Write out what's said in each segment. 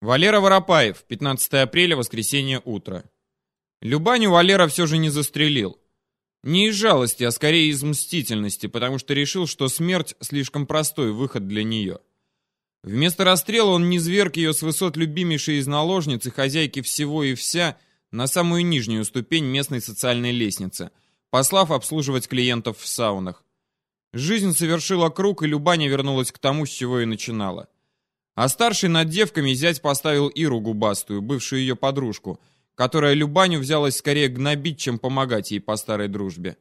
Валера Воропаев, 15 апреля, воскресенье, утро. Любаню Валера все же не застрелил. Не из жалости, а скорее из мстительности, потому что решил, что смерть слишком простой выход для нее. Вместо расстрела он низверг ее с высот любимейшей из наложниц и хозяйки всего и вся на самую нижнюю ступень местной социальной лестницы, послав обслуживать клиентов в саунах. Жизнь совершила круг, и Любаня вернулась к тому, с чего и начинала. А старший над девками зять поставил Иру Губастую, бывшую ее подружку, которая Любаню взялась скорее гнобить, чем помогать ей по старой дружбе.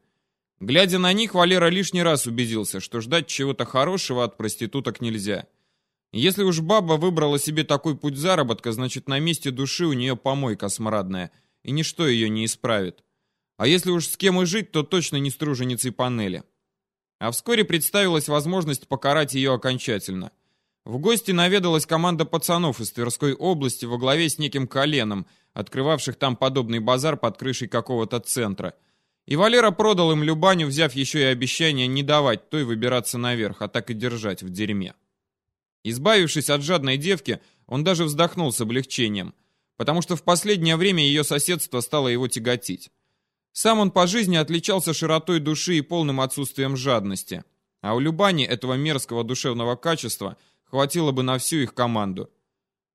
Глядя на них, Валера лишний раз убедился, что ждать чего-то хорошего от проституток нельзя. Если уж баба выбрала себе такой путь заработка, значит на месте души у нее помойка смрадная, и ничто ее не исправит. А если уж с кем и жить, то точно не с труженицей панели. А вскоре представилась возможность покарать ее окончательно – в гости наведалась команда пацанов из Тверской области во главе с неким коленом, открывавших там подобный базар под крышей какого-то центра. И Валера продал им Любаню, взяв еще и обещание не давать той выбираться наверх, а так и держать в дерьме. Избавившись от жадной девки, он даже вздохнул с облегчением, потому что в последнее время ее соседство стало его тяготить. Сам он по жизни отличался широтой души и полным отсутствием жадности. А у Любани этого мерзкого душевного качества – хватило бы на всю их команду.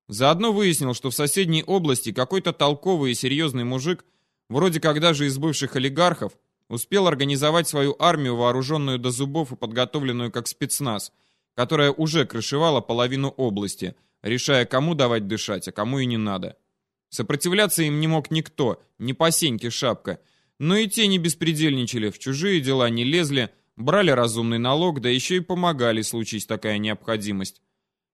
Заодно выяснил, что в соседней области какой-то толковый и серьезный мужик, вроде как даже из бывших олигархов, успел организовать свою армию, вооруженную до зубов и подготовленную как спецназ, которая уже крышевала половину области, решая, кому давать дышать, а кому и не надо. Сопротивляться им не мог никто, ни по шапка, но и те не беспредельничали, в чужие дела не лезли, брали разумный налог, да еще и помогали, случись такая необходимость.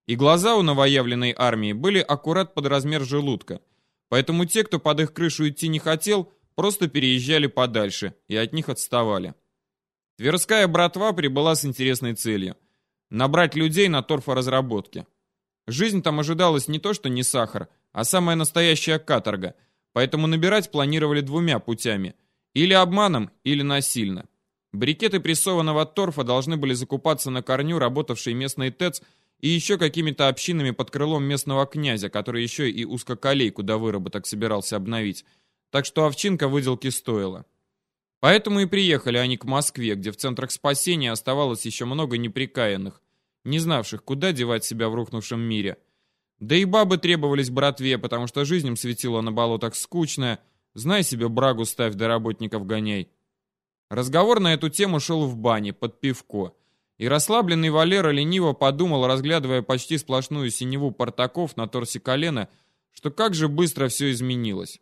И глаза у новоявленной армии были аккурат под размер желудка, поэтому те, кто под их крышу идти не хотел, просто переезжали подальше и от них отставали. Тверская братва прибыла с интересной целью – набрать людей на торфоразработке. Жизнь там ожидалась не то что не сахар, а самая настоящая каторга, поэтому набирать планировали двумя путями – или обманом, или насильно – Брикеты прессованного торфа должны были закупаться на корню работавшей местной ТЭЦ и еще какими-то общинами под крылом местного князя, который еще и узкоколейку до выработок собирался обновить. Так что овчинка выделки стоила. Поэтому и приехали они к Москве, где в центрах спасения оставалось еще много неприкаянных, не знавших, куда девать себя в рухнувшем мире. Да и бабы требовались братве, потому что жизнь им светила на болотах скучная, знай себе брагу ставь до работников гоняй. Разговор на эту тему шел в бане, под пивко. И расслабленный Валера лениво подумал, разглядывая почти сплошную синеву портаков на торсе колена, что как же быстро все изменилось.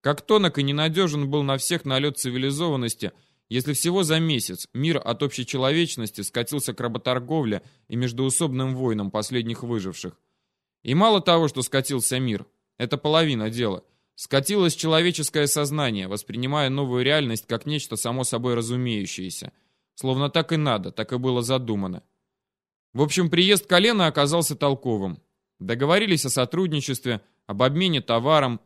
Как тонок и ненадежен был на всех налет цивилизованности, если всего за месяц мир от общечеловечности скатился к работорговле и междуусобным войнам последних выживших. И мало того, что скатился мир, это половина дела – Скатилось человеческое сознание, воспринимая новую реальность как нечто само собой разумеющееся. Словно так и надо, так и было задумано. В общем, приезд колена оказался толковым. Договорились о сотрудничестве, об обмене товаром.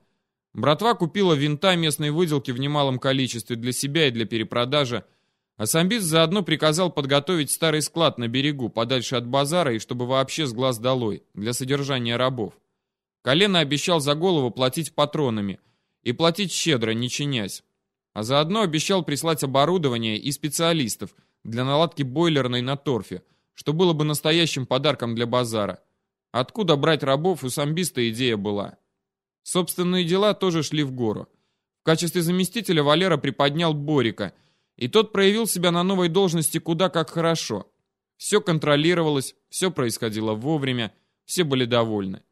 Братва купила винта местной выделки в немалом количестве для себя и для перепродажи, а самбист заодно приказал подготовить старый склад на берегу, подальше от базара и чтобы вообще с глаз долой, для содержания рабов. Колено обещал за голову платить патронами. И платить щедро, не чинясь. А заодно обещал прислать оборудование и специалистов для наладки бойлерной на торфе, что было бы настоящим подарком для базара. Откуда брать рабов, у самбиста идея была. Собственные дела тоже шли в гору. В качестве заместителя Валера приподнял Борика, и тот проявил себя на новой должности куда как хорошо. Все контролировалось, все происходило вовремя, все были довольны.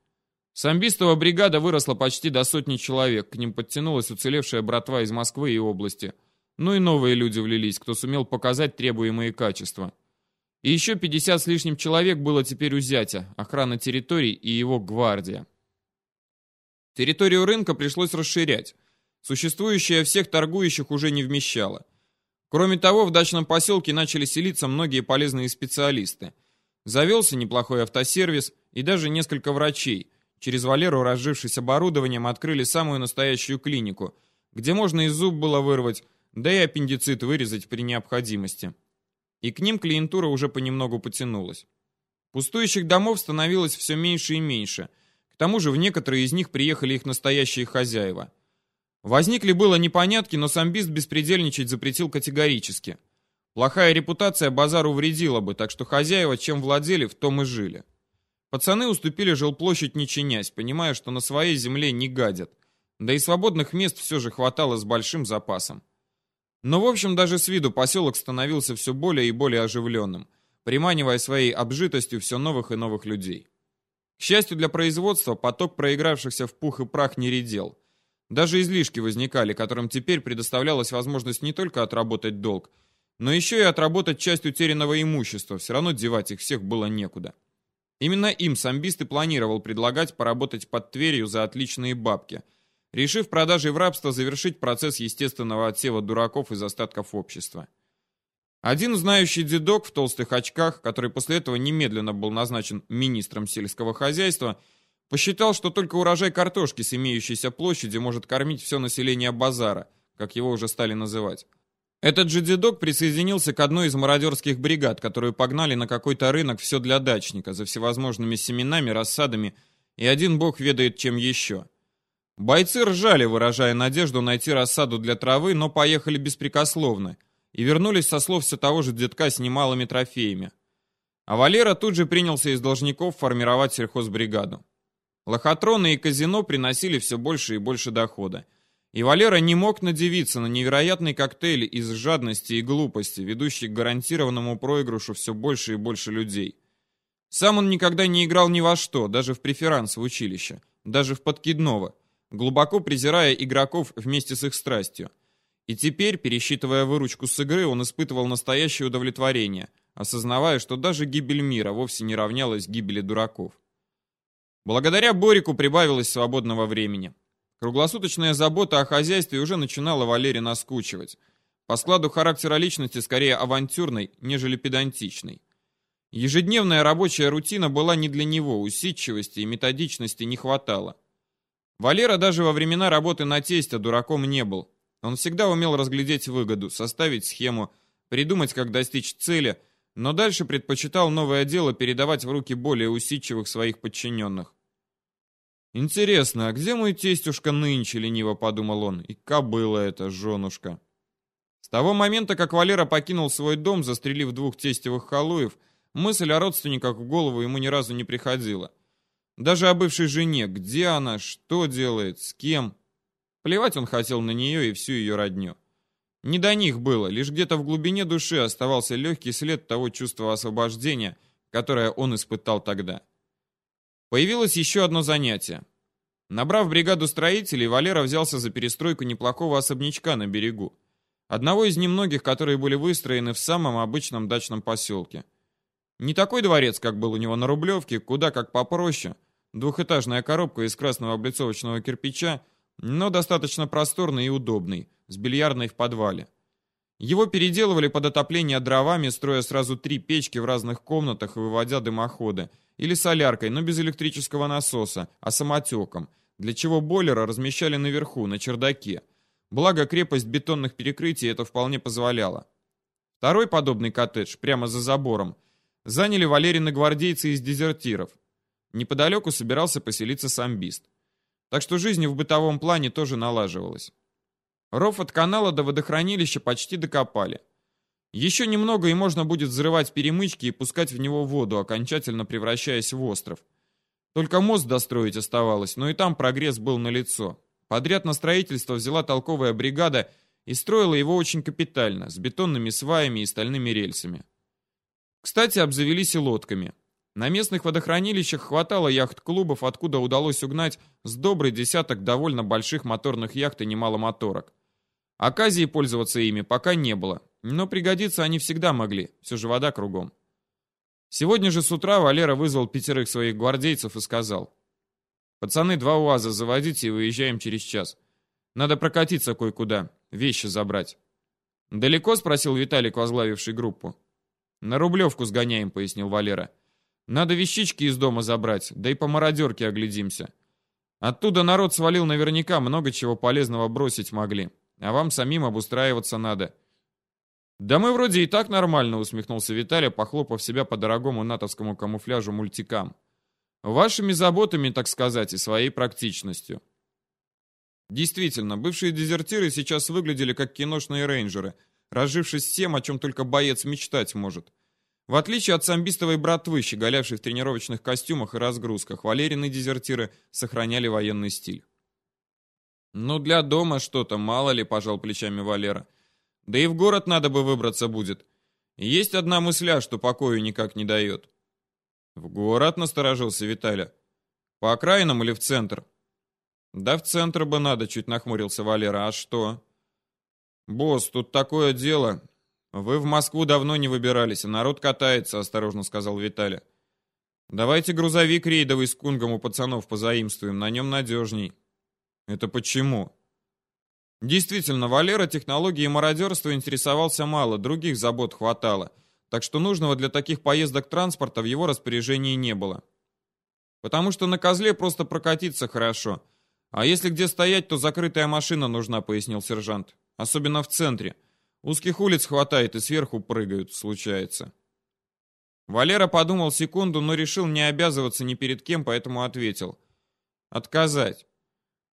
Самбистова бригада выросла почти до сотни человек, к ним подтянулась уцелевшая братва из Москвы и области. Ну и новые люди влились, кто сумел показать требуемые качества. И еще 50 с лишним человек было теперь у зятя, охрана территорий и его гвардия. Территорию рынка пришлось расширять. Существующая всех торгующих уже не вмещала. Кроме того, в дачном поселке начали селиться многие полезные специалисты. Завелся неплохой автосервис и даже несколько врачей – Через Валеру, разжившись оборудованием, открыли самую настоящую клинику, где можно и зуб было вырвать, да и аппендицит вырезать при необходимости. И к ним клиентура уже понемногу потянулась. Пустующих домов становилось все меньше и меньше. К тому же в некоторые из них приехали их настоящие хозяева. Возникли было непонятки, но самбист беспредельничать запретил категорически. Плохая репутация базару вредила бы, так что хозяева чем владели, в том и жили. Пацаны уступили жилплощадь не чинясь, понимая, что на своей земле не гадят. Да и свободных мест все же хватало с большим запасом. Но в общем даже с виду поселок становился все более и более оживленным, приманивая своей обжитостью все новых и новых людей. К счастью для производства, поток проигравшихся в пух и прах не редел. Даже излишки возникали, которым теперь предоставлялась возможность не только отработать долг, но еще и отработать часть утерянного имущества, все равно девать их всех было некуда. Именно им самбист и планировал предлагать поработать под Тверью за отличные бабки, решив продажей в рабство завершить процесс естественного отсева дураков из остатков общества. Один знающий дедок в толстых очках, который после этого немедленно был назначен министром сельского хозяйства, посчитал, что только урожай картошки с имеющейся площади может кормить все население базара, как его уже стали называть. Этот же дедок присоединился к одной из мародерских бригад, которую погнали на какой-то рынок все для дачника, за всевозможными семенами, рассадами, и один бог ведает чем еще. Бойцы ржали, выражая надежду найти рассаду для травы, но поехали беспрекословно и вернулись со слов все того же дедка с немалыми трофеями. А Валера тут же принялся из должников формировать сельхозбригаду. Лохотроны и казино приносили все больше и больше дохода. И Валера не мог надевиться на невероятный коктейль из жадности и глупости, ведущий к гарантированному проигрышу все больше и больше людей. Сам он никогда не играл ни во что, даже в преферанс в училище, даже в подкидного, глубоко презирая игроков вместе с их страстью. И теперь, пересчитывая выручку с игры, он испытывал настоящее удовлетворение, осознавая, что даже гибель мира вовсе не равнялась гибели дураков. Благодаря Борику прибавилось свободного времени. Круглосуточная забота о хозяйстве уже начинала Валере наскучивать. По складу характера личности скорее авантюрной, нежели педантичной. Ежедневная рабочая рутина была не для него, усидчивости и методичности не хватало. Валера даже во времена работы на тесте дураком не был. Он всегда умел разглядеть выгоду, составить схему, придумать, как достичь цели, но дальше предпочитал новое дело передавать в руки более усидчивых своих подчиненных. Интересно, а где мой тестюшка нынче, лениво подумал он, и кобыла эта, женушка. С того момента, как Валера покинул свой дом, застрелив двух тестевых халуев, мысль о родственниках в голову ему ни разу не приходила. Даже о бывшей жене, где она, что делает, с кем. Плевать он хотел на нее и всю ее родню. Не до них было, лишь где-то в глубине души оставался легкий след того чувства освобождения, которое он испытал тогда. Появилось еще одно занятие. Набрав бригаду строителей, Валера взялся за перестройку неплохого особнячка на берегу. Одного из немногих, которые были выстроены в самом обычном дачном поселке. Не такой дворец, как был у него на Рублевке, куда как попроще. Двухэтажная коробка из красного облицовочного кирпича, но достаточно просторный и удобный, с бильярдной в подвале. Его переделывали под отопление дровами, строя сразу три печки в разных комнатах и выводя дымоходы – или соляркой, но без электрического насоса, а самотеком, для чего бойлера размещали наверху, на чердаке. Благо крепость бетонных перекрытий это вполне позволяла. Второй подобный коттедж, прямо за забором, заняли Валерины гвардейцы из дезертиров. Неподалеку собирался поселиться самбист. Так что жизнь в бытовом плане тоже налаживалась. Ров от канала до водохранилища почти докопали. Еще немного и можно будет взрывать перемычки и пускать в него воду, окончательно превращаясь в остров. Только мост достроить оставалось, но и там прогресс был налицо. Подряд на строительство взяла толковая бригада и строила его очень капитально, с бетонными сваями и стальными рельсами. Кстати, обзавелись и лодками. На местных водохранилищах хватало яхт-клубов, откуда удалось угнать с добрый десяток довольно больших моторных яхт и немало моторок. Оказии пользоваться ими пока не было, но пригодиться они всегда могли, все же вода кругом. Сегодня же с утра Валера вызвал пятерых своих гвардейцев и сказал. «Пацаны, два УАЗа заводите и выезжаем через час. Надо прокатиться кое-куда, вещи забрать». «Далеко?» — спросил Виталик, возглавивший группу. «На Рублевку сгоняем», — пояснил Валера. «Надо вещички из дома забрать, да и по мародерке оглядимся. Оттуда народ свалил наверняка, много чего полезного бросить могли, а вам самим обустраиваться надо. «Да мы вроде и так нормально», — усмехнулся Виталий, похлопав себя по дорогому натовскому камуфляжу мультикам. Вашими заботами, так сказать, и своей практичностью. Действительно, бывшие дезертиры сейчас выглядели как киношные рейнджеры, разжившись всем, о чем только боец мечтать может. В отличие от самбистовой братвы, щеголявшей в тренировочных костюмах и разгрузках, Валерины дезертиры сохраняли военный стиль. «Ну, для дома что-то, мало ли», — пожал плечами Валера. «Да и в город надо бы выбраться будет. Есть одна мысля, что покою никак не дает». «В город?» — насторожился Виталя. «По окраинам или в центр?» «Да в центр бы надо», — чуть нахмурился Валера. «А что?» «Босс, тут такое дело. Вы в Москву давно не выбирались, а народ катается», — осторожно сказал Виталя. «Давайте грузовик рейдовый с кунгом у пацанов позаимствуем, на нем надежней». Это почему? Действительно, Валера технологией мародерства интересовался мало, других забот хватало, так что нужного для таких поездок транспорта в его распоряжении не было. Потому что на козле просто прокатиться хорошо, а если где стоять, то закрытая машина нужна, пояснил сержант. Особенно в центре. Узких улиц хватает и сверху прыгают, случается. Валера подумал секунду, но решил не обязываться ни перед кем, поэтому ответил. Отказать.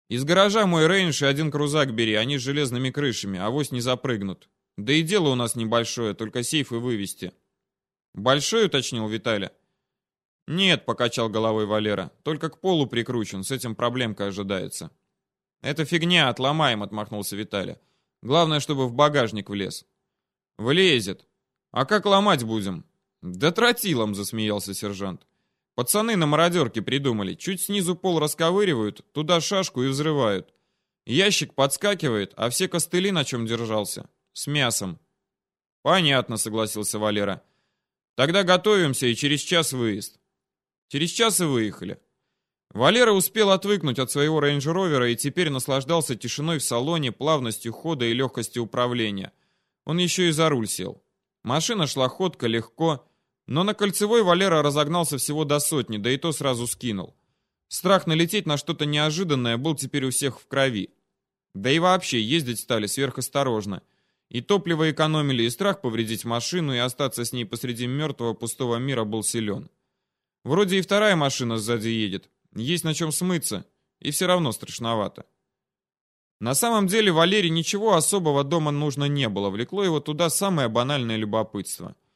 Из гаража мой рейндж и один крузак бери, они с железными крышами, авось не запрыгнут. Да и дело у нас небольшое, только сейфы вывести. Большой, уточнил Виталя. Нет, покачал головой Валера, только к полу прикручен, с этим проблемка ожидается. Это фигня, отломаем, отмахнулся Виталя. Главное, чтобы в багажник влез. Влезет. А как ломать будем? Да тротилом, засмеялся сержант. Пацаны на мародерке придумали. Чуть снизу пол расковыривают, туда шашку и взрывают. Ящик подскакивает, а все костыли, на чем держался, с мясом. Понятно, согласился Валера. Тогда готовимся и через час выезд. Через час и выехали. Валера успел отвыкнуть от своего рейндж-ровера и теперь наслаждался тишиной в салоне, плавностью хода и легкостью управления. Он еще и за руль сел. Машина шла ходко, легко, но на кольцевой Валера разогнался всего до сотни, да и то сразу скинул. Страх налететь на что-то неожиданное был теперь у всех в крови. Да и вообще ездить стали сверхосторожно. И топливо экономили, и страх повредить машину, и остаться с ней посреди мертвого пустого мира был силен. Вроде и вторая машина сзади едет, есть на чем смыться, и все равно страшновато. На самом деле Валере ничего особого дома нужно не было, влекло его туда самое банальное любопытство –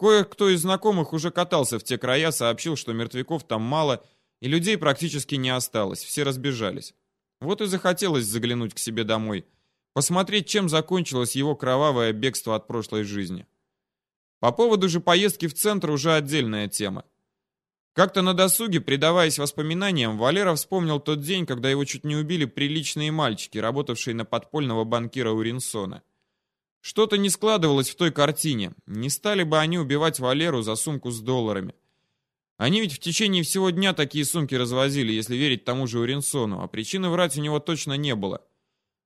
Кое-кто из знакомых уже катался в те края, сообщил, что мертвяков там мало, и людей практически не осталось, все разбежались. Вот и захотелось заглянуть к себе домой, посмотреть, чем закончилось его кровавое бегство от прошлой жизни. По поводу же поездки в центр уже отдельная тема. Как-то на досуге, предаваясь воспоминаниям, Валера вспомнил тот день, когда его чуть не убили приличные мальчики, работавшие на подпольного банкира Уринсона. Что-то не складывалось в той картине. Не стали бы они убивать Валеру за сумку с долларами. Они ведь в течение всего дня такие сумки развозили, если верить тому же Уринсону, а причины врать у него точно не было.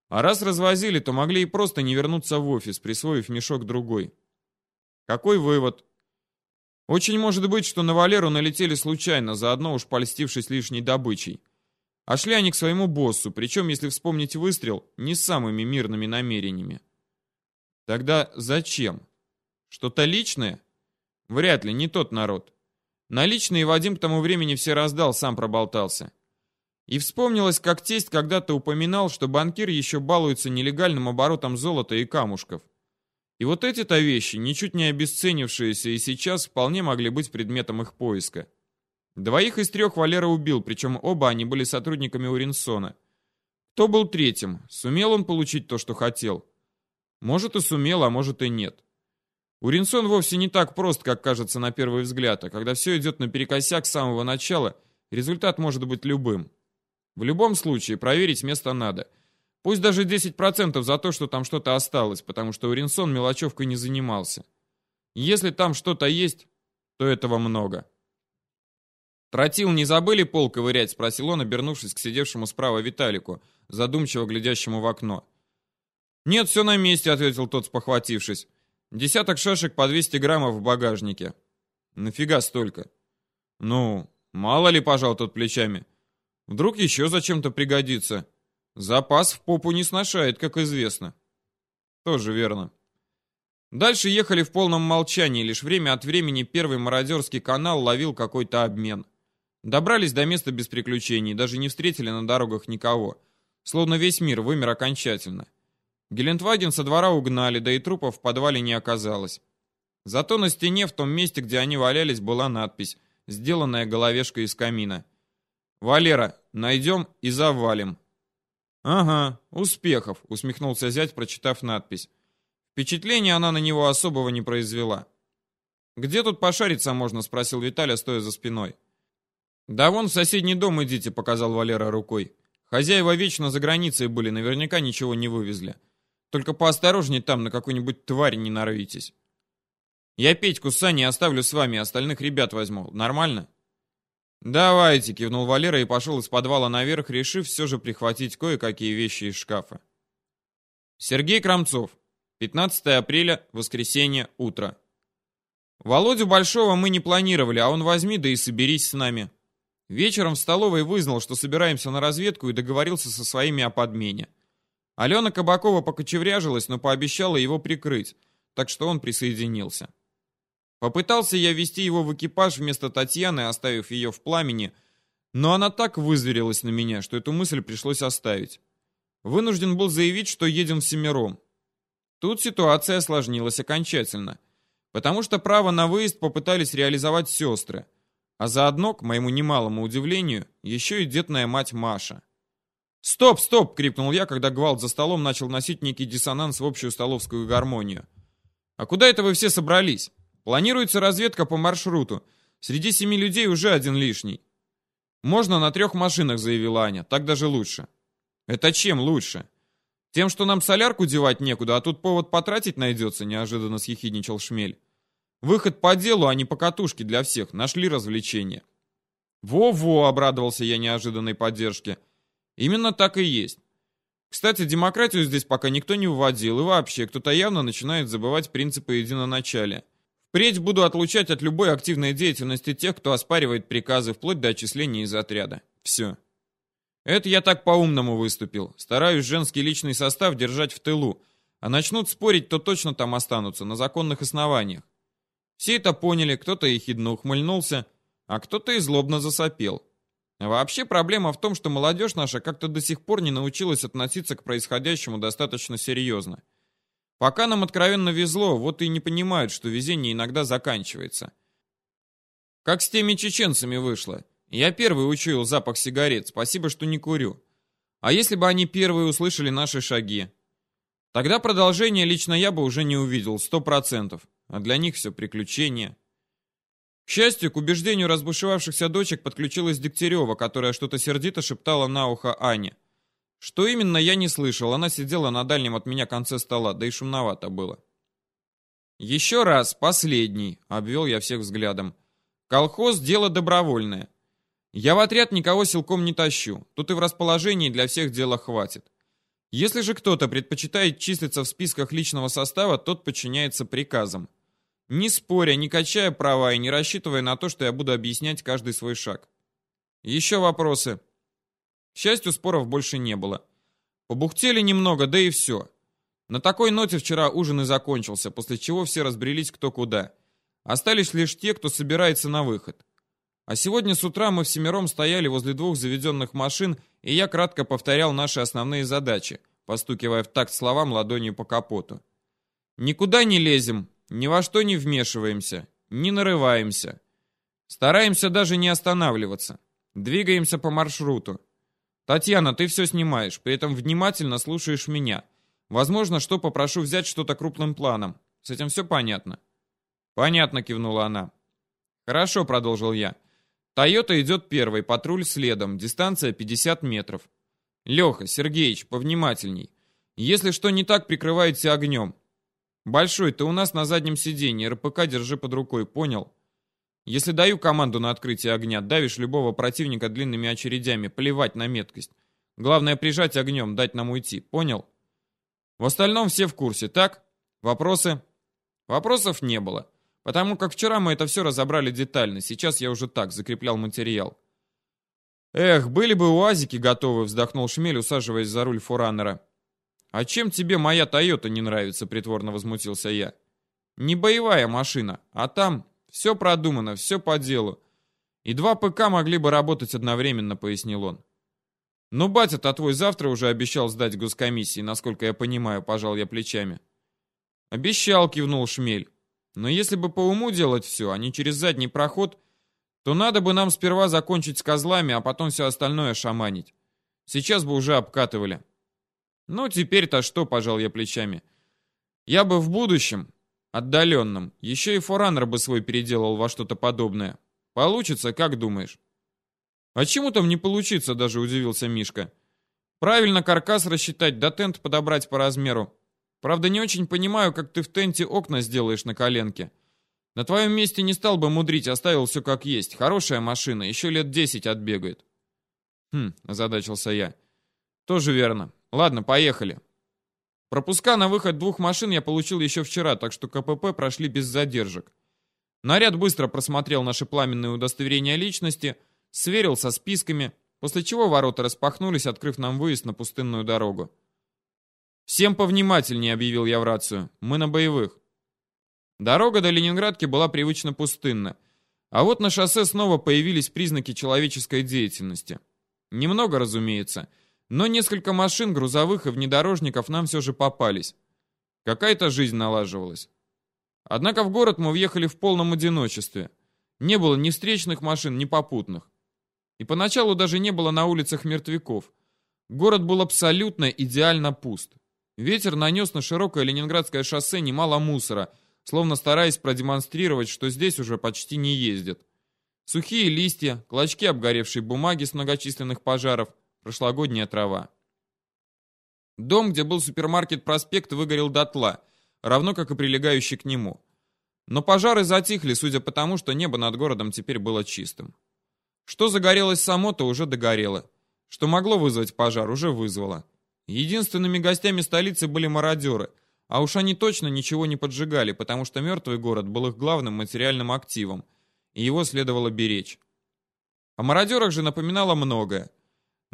А раз развозили, то могли и просто не вернуться в офис, присвоив мешок другой. Какой вывод? Очень может быть, что на Валеру налетели случайно, заодно уж польстившись лишней добычей. А шли они к своему боссу, причем, если вспомнить выстрел, не с самыми мирными намерениями. Тогда зачем? Что-то личное? Вряд ли, не тот народ. Наличные Вадим к тому времени все раздал, сам проболтался. И вспомнилось, как тесть когда-то упоминал, что банкир еще балуется нелегальным оборотом золота и камушков. И вот эти-то вещи, ничуть не обесценившиеся и сейчас, вполне могли быть предметом их поиска. Двоих из трех Валера убил, причем оба они были сотрудниками Уринсона. Кто был третьим? Сумел он получить то, что хотел? Может и сумел, а может и нет. Уринсон вовсе не так прост, как кажется на первый взгляд, а когда все идет наперекосяк с самого начала, результат может быть любым. В любом случае, проверить место надо. Пусть даже 10% за то, что там что-то осталось, потому что Уринсон мелочевкой не занимался. Если там что-то есть, то этого много. «Тротил не забыли пол ковырять?» — спросил он, обернувшись к сидевшему справа Виталику, задумчиво глядящему в окно. «Нет, все на месте», — ответил тот, спохватившись. «Десяток шашек по 200 граммов в багажнике». «Нафига столько?» «Ну, мало ли», — пожал тот плечами. «Вдруг еще зачем-то пригодится. Запас в попу не сношает, как известно». «Тоже верно». Дальше ехали в полном молчании, лишь время от времени первый мародерский канал ловил какой-то обмен. Добрались до места без приключений, даже не встретили на дорогах никого. Словно весь мир вымер окончательно. Гелендваген со двора угнали, да и трупов в подвале не оказалось. Зато на стене, в том месте, где они валялись, была надпись, сделанная головешкой из камина. «Валера, найдем и завалим». «Ага, успехов», — усмехнулся зять, прочитав надпись. Впечатления она на него особого не произвела. «Где тут пошариться можно?» — спросил Виталя, стоя за спиной. «Да вон в соседний дом идите», — показал Валера рукой. «Хозяева вечно за границей были, наверняка ничего не вывезли. Только поосторожней там, на какую-нибудь тварь не нарвитесь». «Я Петьку с Саней оставлю с вами, остальных ребят возьму. Нормально?» «Давайте», — кивнул Валера и пошел из подвала наверх, решив все же прихватить кое-какие вещи из шкафа. Сергей Крамцов. 15 апреля, воскресенье, утро. Володю Большого мы не планировали, а он возьми, да и соберись с нами. Вечером в столовой вызнал, что собираемся на разведку и договорился со своими о подмене. Алена Кабакова покочевряжилась, но пообещала его прикрыть, так что он присоединился. Попытался я вести его в экипаж вместо Татьяны, оставив ее в пламени, но она так вызверилась на меня, что эту мысль пришлось оставить. Вынужден был заявить, что едем всемиром. Тут ситуация осложнилась окончательно, потому что право на выезд попытались реализовать сестры, а заодно, к моему немалому удивлению, еще и детная мать Маша. «Стоп, стоп!» — крикнул я, когда гвалт за столом начал носить некий диссонанс в общую столовскую гармонию. «А куда это вы все собрались?» Планируется разведка по маршруту. Среди семи людей уже один лишний. Можно на трех машинах, заявила Аня. Так даже лучше. Это чем лучше? Тем, что нам солярку девать некуда, а тут повод потратить найдется, неожиданно съехидничал Шмель. Выход по делу, а не по катушке для всех. Нашли развлечение. Во-во, обрадовался я неожиданной поддержке. Именно так и есть. Кстати, демократию здесь пока никто не вводил, и вообще, кто-то явно начинает забывать принципы единоначалия. Впредь буду отлучать от любой активной деятельности тех, кто оспаривает приказы, вплоть до отчисления из отряда. Все. Это я так по-умному выступил. Стараюсь женский личный состав держать в тылу. А начнут спорить, то точно там останутся, на законных основаниях. Все это поняли, кто-то ехидно ухмыльнулся, а кто-то и злобно засопел. Вообще проблема в том, что молодежь наша как-то до сих пор не научилась относиться к происходящему достаточно серьезно. Пока нам откровенно везло, вот и не понимают, что везение иногда заканчивается. Как с теми чеченцами вышло. Я первый учуял запах сигарет, спасибо, что не курю. А если бы они первые услышали наши шаги? Тогда продолжение лично я бы уже не увидел, сто процентов. А для них все приключение. К счастью, к убеждению разбушевавшихся дочек подключилась Дегтярева, которая что-то сердито шептала на ухо Ане. Что именно, я не слышал. Она сидела на дальнем от меня конце стола, да и шумновато было. Еще раз, последний, обвел я всех взглядом. Колхоз — дело добровольное. Я в отряд никого силком не тащу. Тут и в расположении для всех дела хватит. Если же кто-то предпочитает числиться в списках личного состава, тот подчиняется приказам. Не споря, не качая права и не рассчитывая на то, что я буду объяснять каждый свой шаг. Еще вопросы? К счастью, споров больше не было. Побухтели немного, да и все. На такой ноте вчера ужин и закончился, после чего все разбрелись кто куда. Остались лишь те, кто собирается на выход. А сегодня с утра мы всемиром стояли возле двух заведенных машин, и я кратко повторял наши основные задачи, постукивая в такт словам ладонью по капоту. Никуда не лезем, ни во что не вмешиваемся, не нарываемся. Стараемся даже не останавливаться. Двигаемся по маршруту. Татьяна, ты все снимаешь, при этом внимательно слушаешь меня. Возможно, что попрошу взять что-то крупным планом. С этим все понятно? Понятно, кивнула она. Хорошо, продолжил я. Тойота идет первой, патруль следом, дистанция 50 метров. Леха, Сергеич, повнимательней. Если что не так, прикрывайте огнем. Большой, ты у нас на заднем сиденье, РПК держи под рукой, понял? Если даю команду на открытие огня, давишь любого противника длинными очередями, плевать на меткость. Главное прижать огнем, дать нам уйти. Понял? В остальном все в курсе, так? Вопросы? Вопросов не было. Потому как вчера мы это все разобрали детально, сейчас я уже так закреплял материал. Эх, были бы уазики готовы, вздохнул Шмель, усаживаясь за руль форанера. А чем тебе моя Тойота не нравится, притворно возмутился я. Не боевая машина, а там все продумано, все по делу. И два ПК могли бы работать одновременно, пояснил он. Но батя-то твой завтра уже обещал сдать госкомиссии, насколько я понимаю, пожал я плечами. Обещал, кивнул Шмель. Но если бы по уму делать все, а не через задний проход, то надо бы нам сперва закончить с козлами, а потом все остальное шаманить. Сейчас бы уже обкатывали. Ну, теперь-то что, пожал я плечами. Я бы в будущем, отдаленном, еще и форанер бы свой переделал во что-то подобное. Получится, как думаешь? А чему там не получится, даже удивился Мишка. Правильно каркас рассчитать, да тент подобрать по размеру. Правда, не очень понимаю, как ты в тенте окна сделаешь на коленке. На твоем месте не стал бы мудрить, оставил все как есть. Хорошая машина, еще лет десять отбегает. Хм, озадачился я. Тоже верно. Ладно, поехали. Пропуска на выход двух машин я получил еще вчера, так что КПП прошли без задержек. Наряд быстро просмотрел наши пламенные удостоверения личности, сверил со списками, после чего ворота распахнулись, открыв нам выезд на пустынную дорогу. «Всем повнимательнее», — объявил я в рацию. «Мы на боевых». Дорога до Ленинградки была привычно пустынна, а вот на шоссе снова появились признаки человеческой деятельности. Немного, разумеется, но несколько машин, грузовых и внедорожников нам все же попались. Какая-то жизнь налаживалась. Однако в город мы въехали в полном одиночестве. Не было ни встречных машин, ни попутных. И поначалу даже не было на улицах мертвяков. Город был абсолютно идеально пуст. Ветер нанес на широкое ленинградское шоссе немало мусора, словно стараясь продемонстрировать, что здесь уже почти не ездят. Сухие листья, клочки обгоревшей бумаги с многочисленных пожаров, прошлогодняя трава. Дом, где был супермаркет «Проспект», выгорел дотла – равно как и прилегающий к нему. Но пожары затихли, судя по тому, что небо над городом теперь было чистым. Что загорелось само, то уже догорело. Что могло вызвать пожар, уже вызвало. Единственными гостями столицы были мародеры, а уж они точно ничего не поджигали, потому что мертвый город был их главным материальным активом, и его следовало беречь. О мародерах же напоминало многое.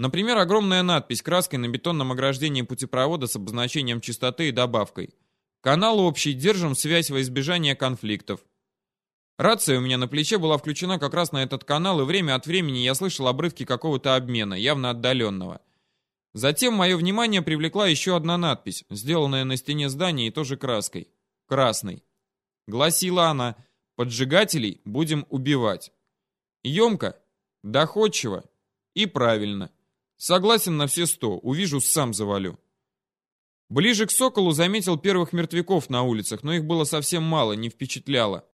Например, огромная надпись краской на бетонном ограждении путепровода с обозначением чистоты и добавкой – Канал общий, держим связь во избежание конфликтов. Рация у меня на плече была включена как раз на этот канал, и время от времени я слышал обрывки какого-то обмена, явно отдаленного. Затем мое внимание привлекла еще одна надпись, сделанная на стене здания и тоже краской. Красной. Гласила она, поджигателей будем убивать. Емко, доходчиво и правильно. Согласен на все сто, увижу, сам завалю. Ближе к Соколу заметил первых мертвяков на улицах, но их было совсем мало, не впечатляло.